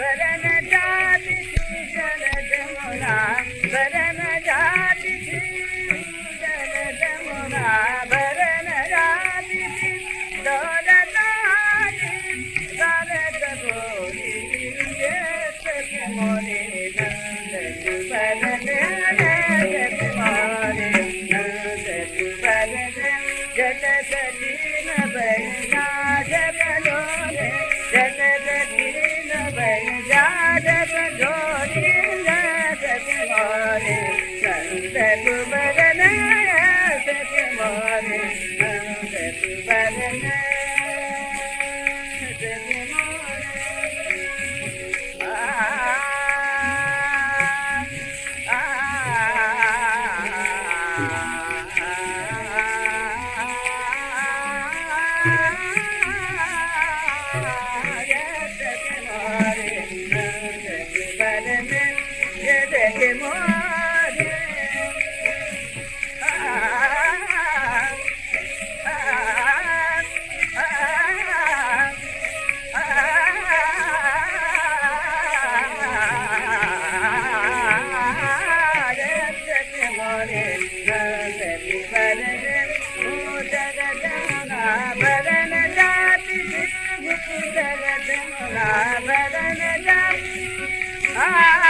Let जगत दिन बैठा Bye. I. Ah.